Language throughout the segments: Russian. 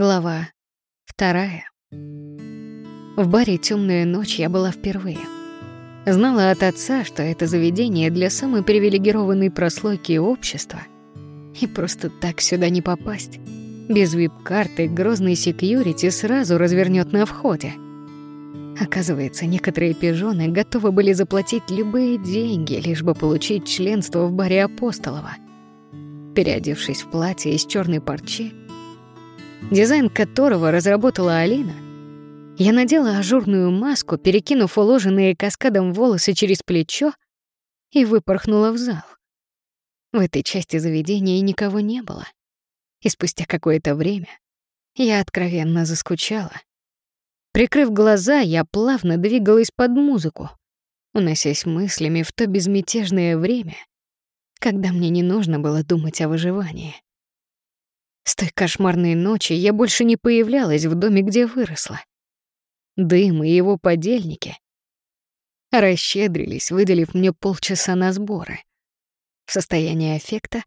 Глава вторая. В баре «Темная ночь» я была впервые. Знала от отца, что это заведение для самой привилегированной прослойки общества. И просто так сюда не попасть. Без вип-карты грозный секьюрити сразу развернет на входе. Оказывается, некоторые пижоны готовы были заплатить любые деньги, лишь бы получить членство в баре Апостолова. Переодевшись в платье из черной парчи, дизайн которого разработала Алина, я надела ажурную маску, перекинув уложенные каскадом волосы через плечо и выпорхнула в зал. В этой части заведения никого не было. И спустя какое-то время я откровенно заскучала. Прикрыв глаза, я плавно двигалась под музыку, уносясь мыслями в то безмятежное время, когда мне не нужно было думать о выживании. С той кошмарной ночи я больше не появлялась в доме, где выросла. Дым и его подельники расщедрились, выделив мне полчаса на сборы. В состоянии аффекта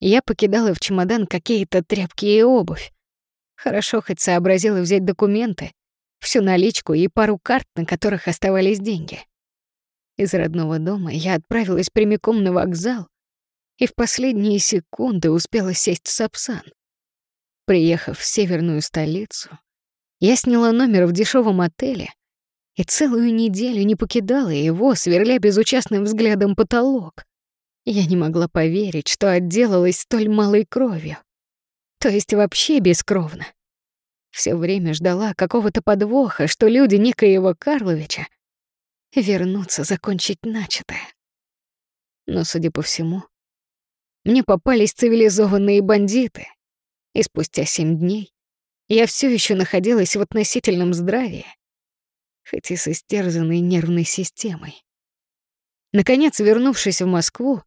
я покидала в чемодан какие-то тряпки и обувь. Хорошо хоть сообразила взять документы, всю наличку и пару карт, на которых оставались деньги. Из родного дома я отправилась прямиком на вокзал и в последние секунды успела сесть в Сапсан. Приехав в северную столицу, я сняла номер в дешевом отеле и целую неделю не покидала его, сверля безучастным взглядом потолок. Я не могла поверить, что отделалась столь малой кровью. То есть вообще бескровно. Все время ждала какого-то подвоха, что люди некоего Карловича вернутся закончить начатое. Но, судя по всему, мне попались цивилизованные бандиты, и спустя семь дней я все еще находилась в относительном здравии, хоть и с истерзанной нервной системой. Наконец, вернувшись в Москву,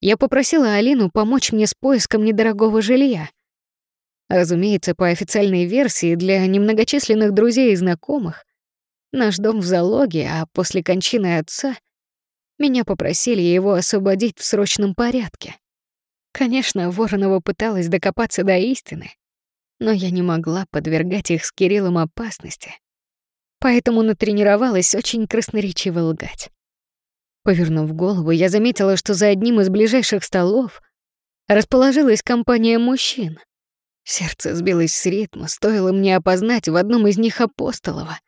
я попросила Алину помочь мне с поиском недорогого жилья. Разумеется, по официальной версии, для немногочисленных друзей и знакомых, наш дом в залоге, а после кончины отца меня попросили его освободить в срочном порядке. Конечно, Воронова пыталась докопаться до истины, но я не могла подвергать их с Кириллом опасности, поэтому натренировалась очень красноречиво лгать. Повернув голову, я заметила, что за одним из ближайших столов расположилась компания мужчин. Сердце сбилось с ритма, стоило мне опознать в одном из них Апостолова.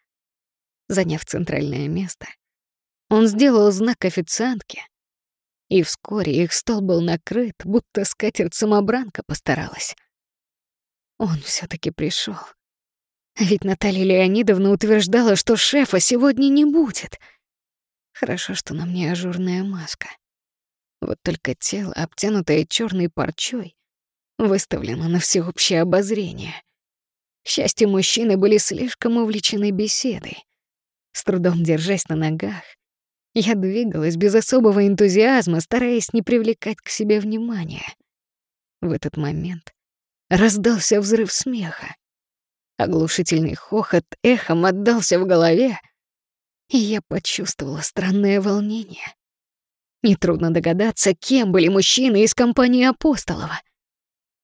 Заняв центральное место, он сделал знак официантке, и вскоре их стол был накрыт, будто скатерть-самобранка постаралась. Он все таки пришел. Ведь Наталья Леонидовна утверждала, что шефа сегодня не будет. Хорошо, что на мне ажурная маска. Вот только тело, обтянутое черной парчой, выставлено на всеобщее обозрение. К счастью, мужчины были слишком увлечены беседой. С трудом держась на ногах, я двигалась без особого энтузиазма, стараясь не привлекать к себе внимания. В этот момент раздался взрыв смеха. Оглушительный хохот эхом отдался в голове, и я почувствовала странное волнение. Нетрудно догадаться, кем были мужчины из компании Апостолова.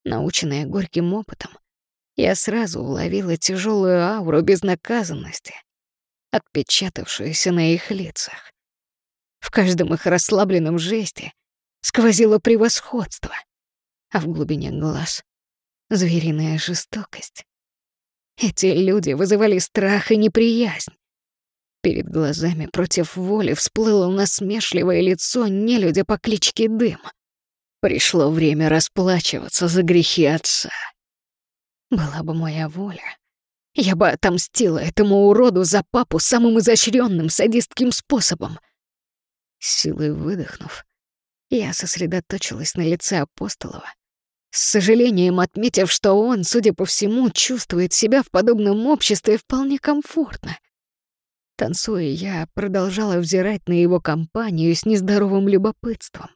Наученная горьким опытом, я сразу уловила тяжелую ауру безнаказанности, отпечатавшуюся на их лицах. В каждом их расслабленном жесте сквозило превосходство, а в глубине глаз — звериная жестокость. Эти люди вызывали страх и неприязнь. Перед глазами против воли всплыло насмешливое лицо нелюдя по кличке Дым. Пришло время расплачиваться за грехи отца. Была бы моя воля, я бы отомстила этому уроду за папу самым изощренным садистским способом. С силой выдохнув, я сосредоточилась на лице Апостолова, с сожалением отметив, что он, судя по всему, чувствует себя в подобном обществе вполне комфортно. Танцуя, я продолжала взирать на его компанию с нездоровым любопытством.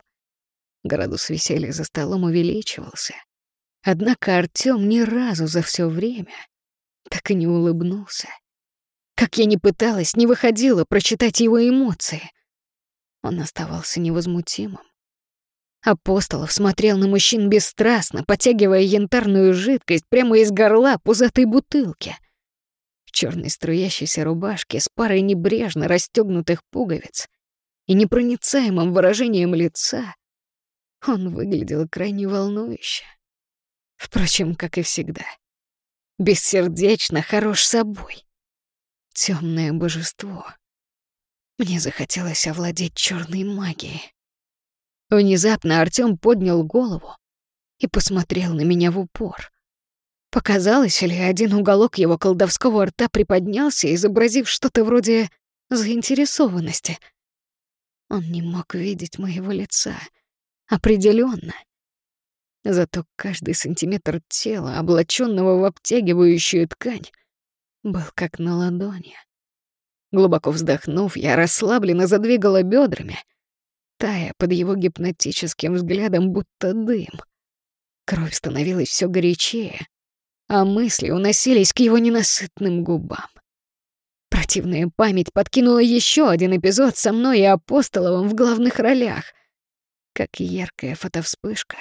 Градус веселья за столом увеличивался. Однако Артём ни разу за все время так и не улыбнулся. Как я ни пыталась, не выходила прочитать его эмоции — он оставался невозмутимым. Апостолов смотрел на мужчин бесстрастно, потягивая янтарную жидкость прямо из горла пузатой бутылки. В черной струящейся рубашке с парой небрежно расстегнутых пуговиц и непроницаемым выражением лица он выглядел крайне волнующе. Впрочем, как и всегда. Бессердечно хорош собой. Темное божество. Мне захотелось овладеть черной магией. Внезапно Артём поднял голову и посмотрел на меня в упор. Показалось ли, один уголок его колдовского рта приподнялся, изобразив что-то вроде заинтересованности. Он не мог видеть моего лица. Определенно. Зато каждый сантиметр тела, облаченного в обтягивающую ткань, был как на ладони. Глубоко вздохнув, я расслабленно задвигала бедрами, тая под его гипнотическим взглядом, будто дым. Кровь становилась все горячее, а мысли уносились к его ненасытным губам. Противная память подкинула еще один эпизод со мной и Апостоловым в главных ролях. Как яркая фотовспышка,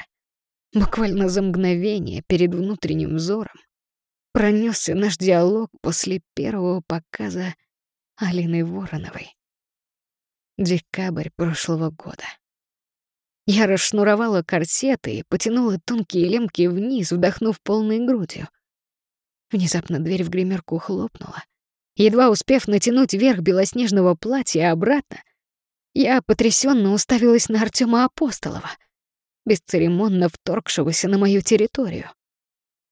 буквально за мгновение перед внутренним взором, пронесся наш диалог после первого показа Алины Вороновой. Декабрь прошлого года. Я расшнуровала корсеты и потянула тонкие лемки вниз, вдохнув полной грудью. Внезапно дверь в гримерку хлопнула. Едва успев натянуть верх белоснежного платья обратно, я потрясенно уставилась на Артема Апостолова, бесцеремонно вторгшегося на мою территорию.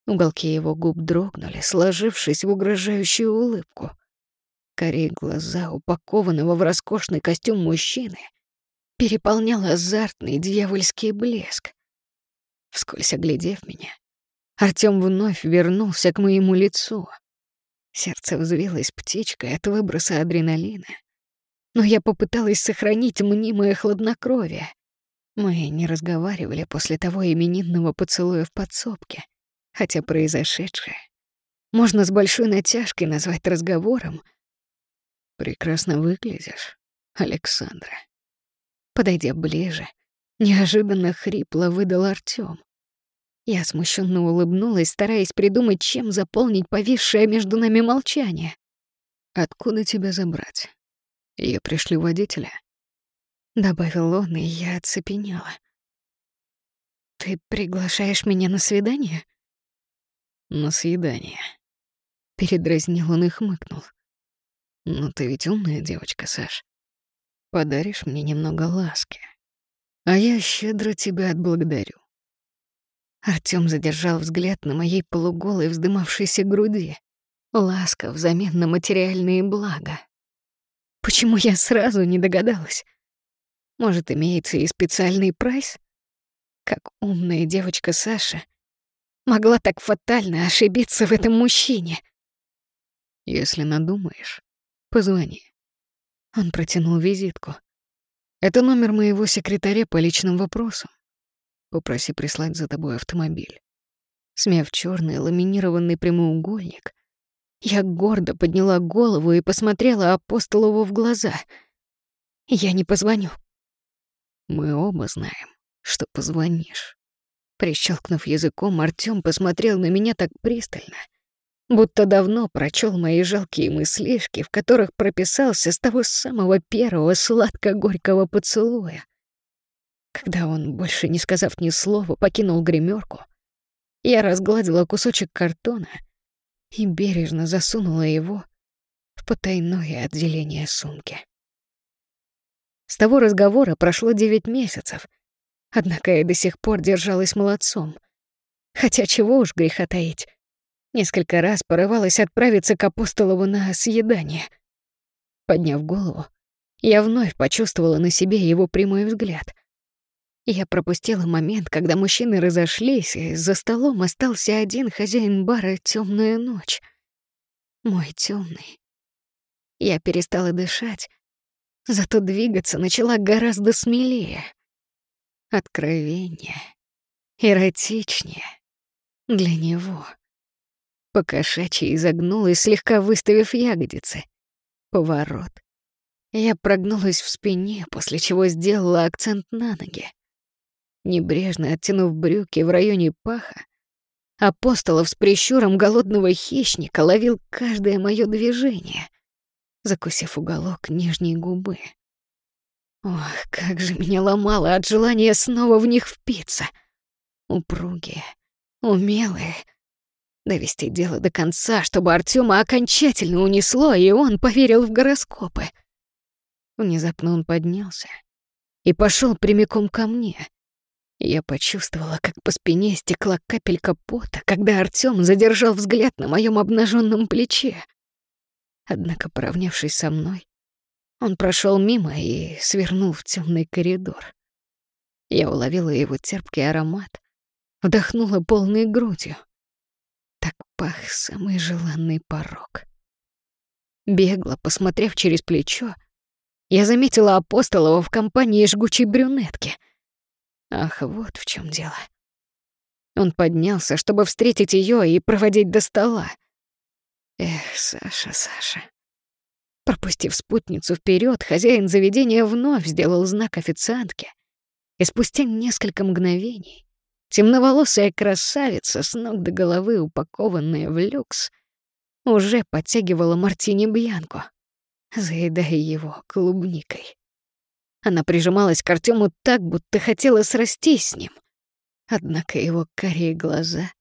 Уголки его губ дрогнули, сложившись в угрожающую улыбку. Кори глаза упакованного в роскошный костюм мужчины переполнял азартный дьявольский блеск. Вскользь оглядев меня, Артём вновь вернулся к моему лицу. Сердце взвилось птичкой от выброса адреналина. Но я попыталась сохранить мнимое хладнокровие. Мы не разговаривали после того именинного поцелуя в подсобке хотя произошедшее можно с большой натяжкой назвать разговором. «Прекрасно выглядишь, Александра». Подойдя ближе, неожиданно хрипло выдал Артём. Я смущенно улыбнулась, стараясь придумать, чем заполнить повисшее между нами молчание. «Откуда тебя забрать? Я пришлю водителя?» Добавил он, и я оцепенела. «Ты приглашаешь меня на свидание?» на съедание. Передразнил он и хмыкнул. «Ну ты ведь умная девочка, Саш. Подаришь мне немного ласки, а я щедро тебя отблагодарю». Артём задержал взгляд на моей полуголой вздымавшейся груди. Ласка взамен на материальные блага. Почему я сразу не догадалась? Может, имеется и специальный прайс? Как умная девочка Саша — могла так фатально ошибиться в этом мужчине? Если надумаешь, позвони. Он протянул визитку. Это номер моего секретаря по личным вопросам. Попроси прислать за тобой автомобиль. Смяв черный ламинированный прямоугольник, я гордо подняла голову и посмотрела апостолову в глаза. Я не позвоню. Мы оба знаем, что позвонишь. Прищелкнув языком, Артём посмотрел на меня так пристально, будто давно прочел мои жалкие мыслишки, в которых прописался с того самого первого сладко-горького поцелуя. Когда он, больше не сказав ни слова, покинул гримерку, я разгладила кусочек картона и бережно засунула его в потайное отделение сумки. С того разговора прошло девять месяцев — Однако я до сих пор держалась молодцом. Хотя чего уж греха таить. Несколько раз порывалась отправиться к апостолову на съедание. Подняв голову, я вновь почувствовала на себе его прямой взгляд. Я пропустила момент, когда мужчины разошлись, и за столом остался один хозяин бара «Темная ночь». Мой темный. Я перестала дышать, зато двигаться начала гораздо смелее — откровение, эротичнее для него. Покошачьи изогнулась, слегка выставив ягодицы. Поворот. Я прогнулась в спине, после чего сделала акцент на ноги. Небрежно оттянув брюки в районе паха, Апостолов с прищуром голодного хищника ловил каждое мое движение, закусив уголок нижней губы. Ох, как же меня ломало от желания снова в них впиться. Упругие, умелые. Довести дело до конца, чтобы Артема окончательно унесло, и он поверил в гороскопы. Внезапно он поднялся и пошел прямиком ко мне — я почувствовала, как по спине стекла капелька пота, когда Артём задержал взгляд на моем обнаженном плече. Однако, поравнявшись со мной, он прошел мимо и свернул в темный коридор. Я уловила его терпкий аромат, вдохнула полной грудью. Так пах самый желанный порог. Бегло, посмотрев через плечо, я заметила Апостолова в компании жгучей брюнетки — Ах, вот в чем дело. Он поднялся, чтобы встретить ее и проводить до стола. Эх, Саша, Саша. Пропустив спутницу вперед, хозяин заведения вновь сделал знак официантке. И спустя несколько мгновений темноволосая красавица, с ног до головы упакованная в люкс, уже подтягивала мартини Бьянку, заедая его клубникой. Она прижималась к Артему так, будто хотела срастись с ним. Однако его карие глаза,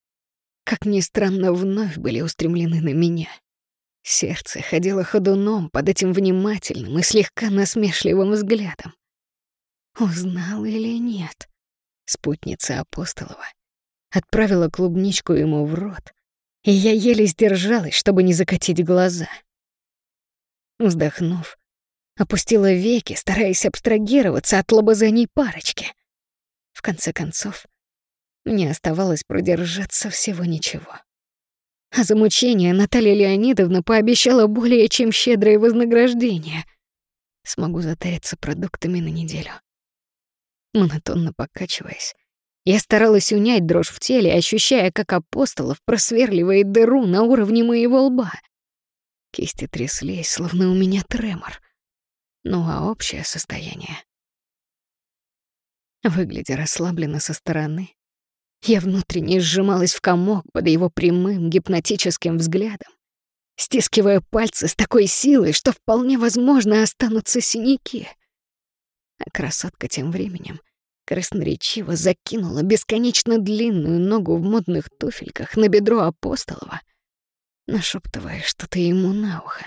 как ни странно, вновь были устремлены на меня. Сердце ходило ходуном под этим внимательным и слегка насмешливым взглядом. Узнал или нет? Спутница Апостолова отправила клубничку ему в рот, и я еле сдержалась, чтобы не закатить глаза. Вздохнув, опустила веки, стараясь абстрагироваться от лобызаний парочки. В конце концов, мне оставалось продержаться всего ничего. А за мучение Наталья Леонидовна пообещала более чем щедрое вознаграждение. Смогу затариться продуктами на неделю. Монотонно покачиваясь, я старалась унять дрожь в теле, ощущая, как апостолов просверливает дыру на уровне моего лба. Кисти тряслись, словно у меня тремор ну а общее состояние. Выглядя расслабленно со стороны, я внутренне сжималась в комок под его прямым гипнотическим взглядом, стискивая пальцы с такой силой, что вполне возможно останутся синяки. А красотка тем временем красноречиво закинула бесконечно длинную ногу в модных туфельках на бедро Апостолова, нашептывая что-то ему на ухо.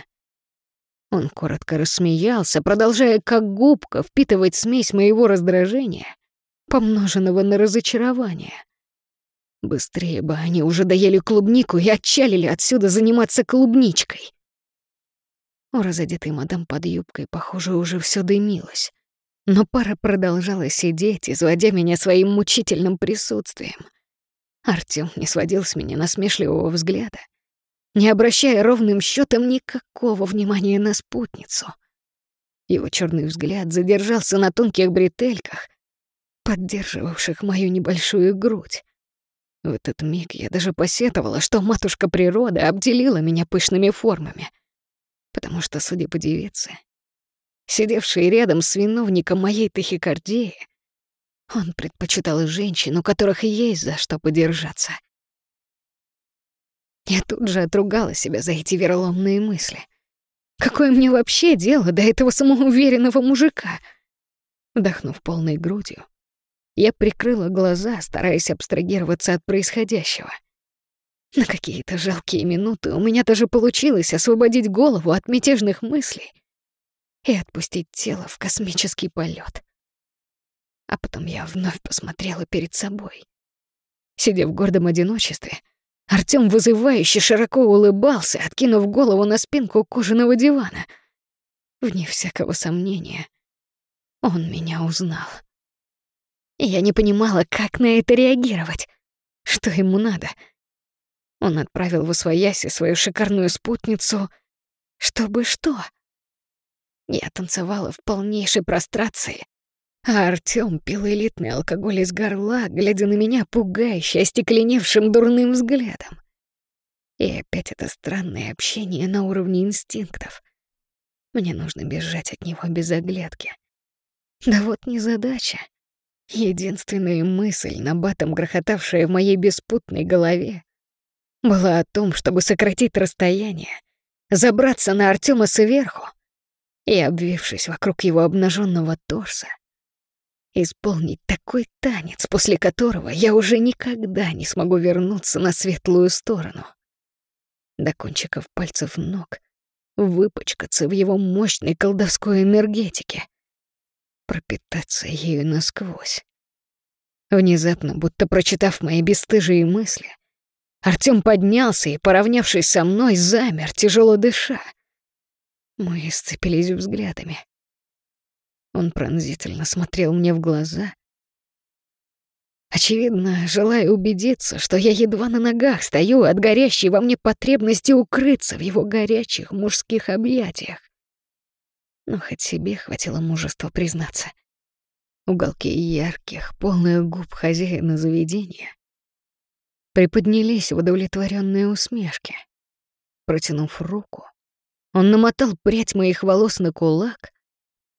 Он коротко рассмеялся, продолжая как губка впитывать смесь моего раздражения, помноженного на разочарование. Быстрее бы они уже доели клубнику и отчалили отсюда заниматься клубничкой. У разодетой мадам под юбкой, похоже, уже все дымилось. Но пара продолжала сидеть, изводя меня своим мучительным присутствием. Артём не сводил с меня насмешливого взгляда, не обращая ровным счетом никакого внимания на спутницу. Его черный взгляд задержался на тонких бретельках, поддерживавших мою небольшую грудь. В этот миг я даже посетовала, что матушка природа обделила меня пышными формами, потому что, судя по девице, сидевшей рядом с виновником моей тахикардии, он предпочитал женщин, у которых есть за что подержаться. Я тут же отругала себя за эти вероломные мысли. Какое мне вообще дело до этого самоуверенного мужика? Вдохнув полной грудью, я прикрыла глаза, стараясь абстрагироваться от происходящего. На какие-то жалкие минуты у меня даже получилось освободить голову от мятежных мыслей и отпустить тело в космический полет. А потом я вновь посмотрела перед собой. Сидя в гордом одиночестве, Артём вызывающе широко улыбался, откинув голову на спинку кожаного дивана. Вне всякого сомнения, он меня узнал. Я не понимала, как на это реагировать. Что ему надо? Он отправил в Освояси свою шикарную спутницу. Чтобы что? Я танцевала в полнейшей прострации, а Артём пил элитный алкоголь из горла, глядя на меня пугающе остекленевшим дурным взглядом. И опять это странное общение на уровне инстинктов. Мне нужно бежать от него без оглядки. Да вот не задача. Единственная мысль, на батом грохотавшая в моей беспутной голове, была о том, чтобы сократить расстояние, забраться на Артема сверху и, обвившись вокруг его обнаженного торса, исполнить такой танец, после которого я уже никогда не смогу вернуться на светлую сторону. До кончиков пальцев ног выпачкаться в его мощной колдовской энергетике, пропитаться ею насквозь. Внезапно, будто прочитав мои бесстыжие мысли, Артём поднялся и, поравнявшись со мной, замер, тяжело дыша. Мы сцепились взглядами. Он пронзительно смотрел мне в глаза. Очевидно, желая убедиться, что я едва на ногах стою от горящей во мне потребности укрыться в его горячих мужских объятиях. Но хоть себе хватило мужества признаться. Уголки ярких, полных губ хозяина заведения приподнялись в удовлетворенные усмешки. Протянув руку, он намотал прядь моих волос на кулак,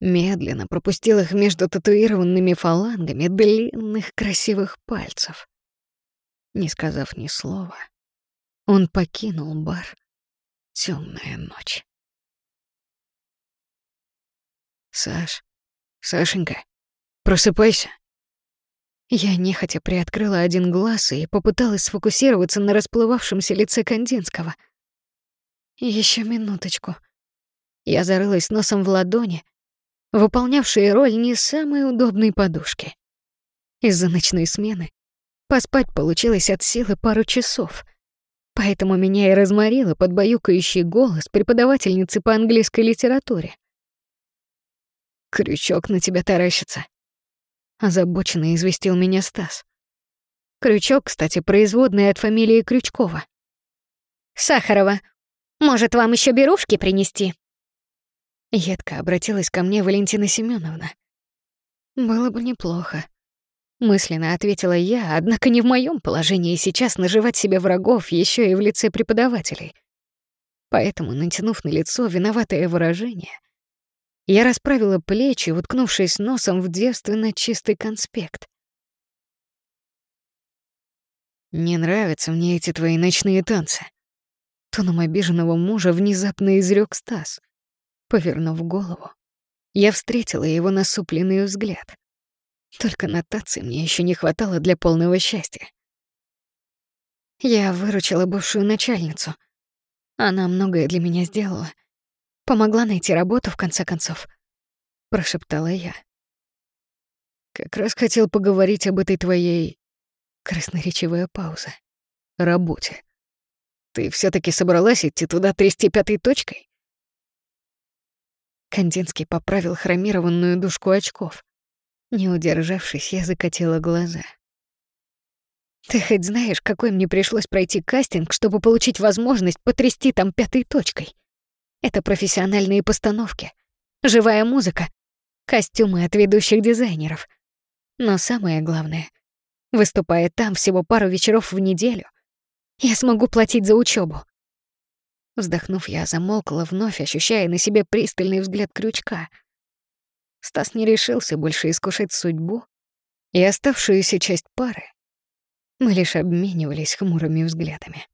медленно пропустил их между татуированными фалангами длинных красивых пальцев. Не сказав ни слова, он покинул бар «Темная ночь». «Саш, Сашенька, просыпайся!» Я нехотя приоткрыла один глаз и попыталась сфокусироваться на расплывавшемся лице Кандинского. Еще минуточку. Я зарылась носом в ладони, выполнявшие роль не самой удобной подушки. Из-за ночной смены поспать получилось от силы пару часов, поэтому меня и разморило под баюкающий голос преподавательницы по английской литературе. «Крючок на тебя таращится», озабоченно известил меня Стас. Крючок, кстати, производный от фамилии Крючкова. «Сахарова, может, вам еще берушки принести?» Едко обратилась ко мне Валентина Семеновна. «Было бы неплохо», — мысленно ответила я, однако не в моем положении сейчас наживать себе врагов еще и в лице преподавателей. Поэтому, натянув на лицо виноватое выражение, я расправила плечи, уткнувшись носом в девственно чистый конспект. «Не нравятся мне эти твои ночные танцы», — тоном обиженного мужа внезапно изрёк Стас. Повернув голову, я встретила его насупленный взгляд. Только нотации мне еще не хватало для полного счастья. Я выручила бывшую начальницу. Она многое для меня сделала. Помогла найти работу, в конце концов. Прошептала я. Как раз хотел поговорить об этой твоей... Красноречивая пауза. Работе. Ты все таки собралась идти туда трясти пятой точкой? Кандинский поправил хромированную дужку очков. Не удержавшись, я закатила глаза. Ты хоть знаешь, какой мне пришлось пройти кастинг, чтобы получить возможность потрясти там пятой точкой? Это профессиональные постановки, живая музыка, костюмы от ведущих дизайнеров. Но самое главное, выступая там всего пару вечеров в неделю, я смогу платить за учебу. Вздохнув, я замолкла, вновь ощущая на себе пристальный взгляд крючка. Стас не решился больше искушать судьбу, и оставшуюся часть пары мы лишь обменивались хмурыми взглядами.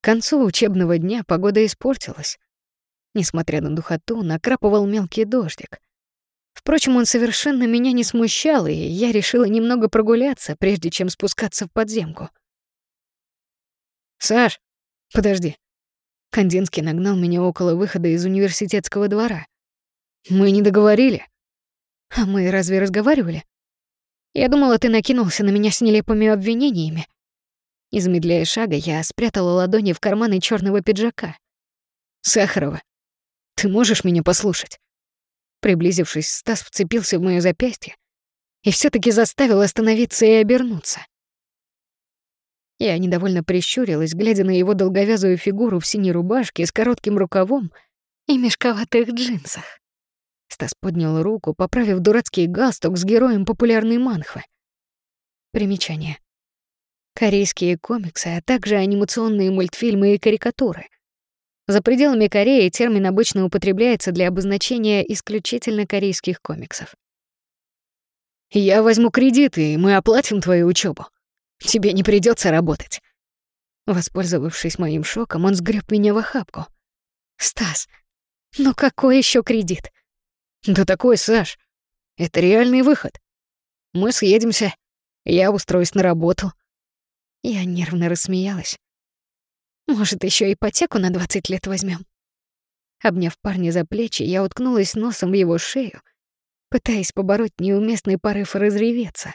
К концу учебного дня погода испортилась. Несмотря на духоту, накрапывал мелкий дождик. Впрочем, он совершенно меня не смущал, и я решила немного прогуляться, прежде чем спускаться в подземку. «Саш, подожди». Кандинский нагнал меня около выхода из университетского двора. «Мы не договорили». «А мы разве разговаривали?» «Я думала, ты накинулся на меня с нелепыми обвинениями», не замедляя шага, я спрятала ладони в карманы черного пиджака. «Сахарова, ты можешь меня послушать?» Приблизившись, Стас вцепился в моё запястье и все таки заставил остановиться и обернуться. Я недовольно прищурилась, глядя на его долговязую фигуру в синей рубашке с коротким рукавом и мешковатых джинсах. Стас поднял руку, поправив дурацкий галстук с героем популярной манхвы. Примечание корейские комиксы, а также анимационные мультфильмы и карикатуры. За пределами Кореи термин обычно употребляется для обозначения исключительно корейских комиксов. Я возьму кредит, и мы оплатим твою учебу. Тебе не придется работать. Воспользовавшись моим шоком, он сгреб меня в охапку. «Стас, ну какой еще кредит?» «Да такой, Саш. Это реальный выход. Мы съедемся, я устроюсь на работу». Я нервно рассмеялась. «Может, еще ипотеку на 20 лет возьмем? Обняв парня за плечи, я уткнулась носом в его шею, пытаясь побороть неуместный порыв разреветься.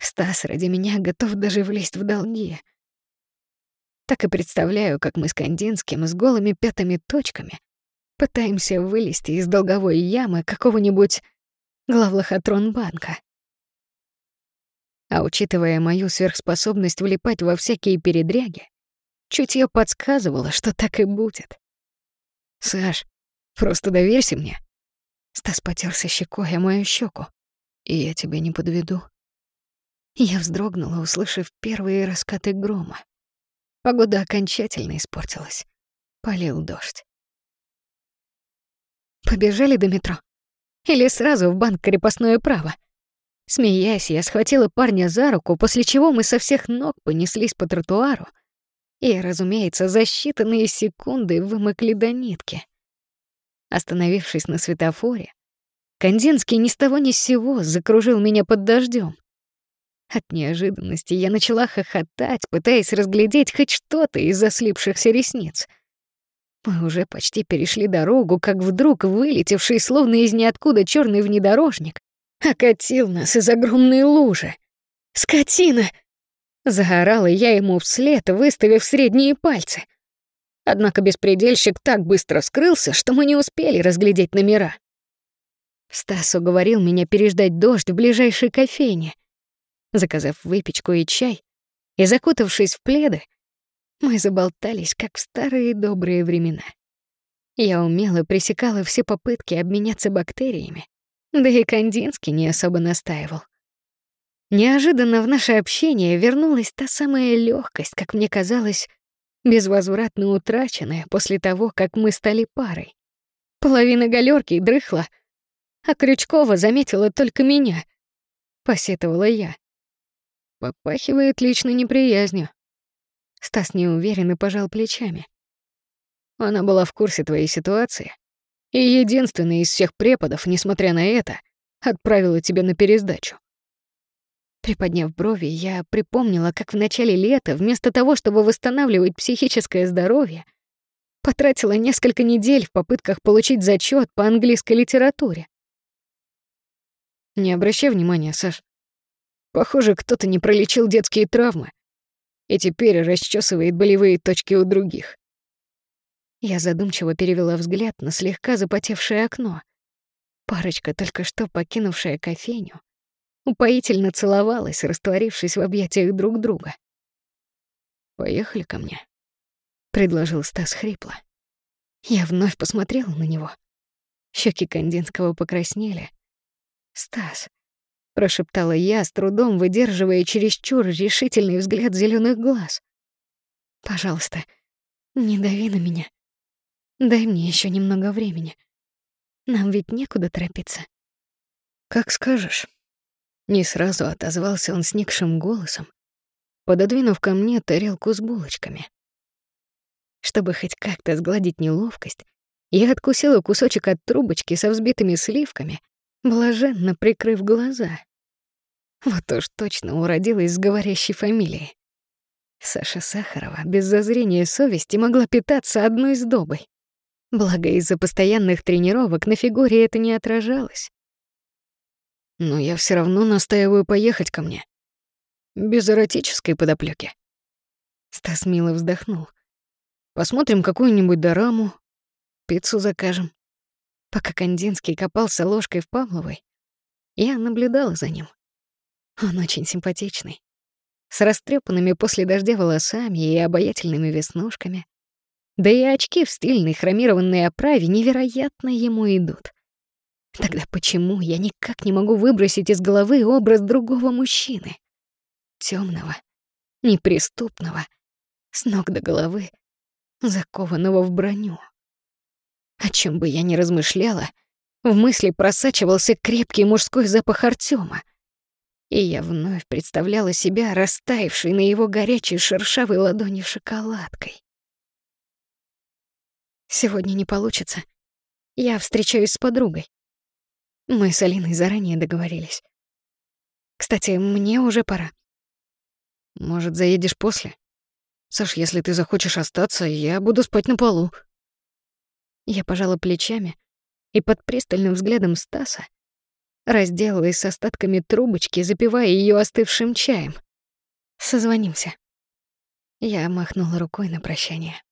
Стас ради меня готов даже влезть в долги. Так и представляю, как мы с Кандинским с голыми пятыми точками пытаемся вылезти из долговой ямы какого-нибудь главлохотронбанка. А учитывая мою сверхспособность влипать во всякие передряги, чутье подсказывало, что так и будет. «Саш, просто доверься мне». Стас потерся щекой о мою щеку. «И я тебя не подведу». Я вздрогнула, услышав первые раскаты грома. Погода окончательно испортилась. Полил дождь. Побежали до метро. Или сразу в банк крепостное право. Смеясь, я схватила парня за руку, после чего мы со всех ног понеслись по тротуару и, разумеется, за считанные секунды вымокли до нитки. Остановившись на светофоре, Кандинский ни с того ни с сего закружил меня под дождем. От неожиданности я начала хохотать, пытаясь разглядеть хоть что-то из-за слипшихся ресниц. Мы уже почти перешли дорогу, как вдруг вылетевший словно из ниоткуда черный внедорожник окатил нас из огромной лужи. «Скотина!» — заорала я ему вслед, выставив средние пальцы. Однако беспредельщик так быстро скрылся, что мы не успели разглядеть номера. Стас уговорил меня переждать дождь в ближайшей кофейне. Заказав выпечку и чай и закутавшись в пледы, мы заболтались, как в старые добрые времена. Я умело пресекала все попытки обменяться бактериями, да и Кандинский не особо настаивал. Неожиданно в наше общение вернулась та самая легкость, как мне казалось, безвозвратно утраченная после того, как мы стали парой. Половина галерки дрыхла, а Крючкова заметила только меня. Посетовала я. Попахивает личной неприязнью. Стас неуверенно пожал плечами. Она была в курсе твоей ситуации. И единственный из всех преподов, несмотря на это, отправила тебя на пересдачу. Приподняв брови, я припомнила, как в начале лета, вместо того, чтобы восстанавливать психическое здоровье, потратила несколько недель в попытках получить зачет по английской литературе. Не обращай внимания, Саш. Похоже, кто-то не пролечил детские травмы и теперь расчесывает болевые точки у других. Я задумчиво перевела взгляд на слегка запотевшее окно. Парочка, только что покинувшая кофейню, упоительно целовалась, растворившись в объятиях друг друга. «Поехали ко мне», — предложил Стас хрипло. Я вновь посмотрела на него. Щеки Кандинского покраснели. «Стас, прошептала я, с трудом выдерживая чересчур решительный взгляд зеленых глаз. Пожалуйста, не дави на меня. Дай мне еще немного времени. Нам ведь некуда торопиться. Как скажешь. Не сразу отозвался он сникшим голосом, пододвинув ко мне тарелку с булочками. Чтобы хоть как-то сгладить неловкость, я откусила кусочек от трубочки со взбитыми сливками, блаженно прикрыв глаза. Вот уж точно уродилась с говорящей фамилией. Саша Сахарова без зазрения совести могла питаться одной сдобой. Благо, из-за постоянных тренировок на фигуре это не отражалось. Но я все равно настаиваю поехать ко мне. Без эротической подоплёки. Стас мило вздохнул. Посмотрим какую-нибудь дораму, пиццу закажем. Пока Кандинский копался ложкой в Павловой, я наблюдала за ним. Он очень симпатичный. С растрепанными после дождя волосами и обаятельными веснушками. Да и очки в стильной хромированной оправе невероятно ему идут. Тогда почему я никак не могу выбросить из головы образ другого мужчины? Темного, неприступного, с ног до головы, закованного в броню. О чем бы я ни размышляла, в мысли просачивался крепкий мужской запах Артема — И я вновь представляла себя растаявшей на его горячей шершавой ладони шоколадкой. Сегодня не получится. Я встречаюсь с подругой. Мы с Алиной заранее договорились. Кстати, мне уже пора. Может, заедешь после? Саш, если ты захочешь остаться, я буду спать на полу. Я пожала плечами и под пристальным взглядом Стаса разделалась с остатками трубочки, запивая ее остывшим чаем. Созвонимся. Я махнула рукой на прощание.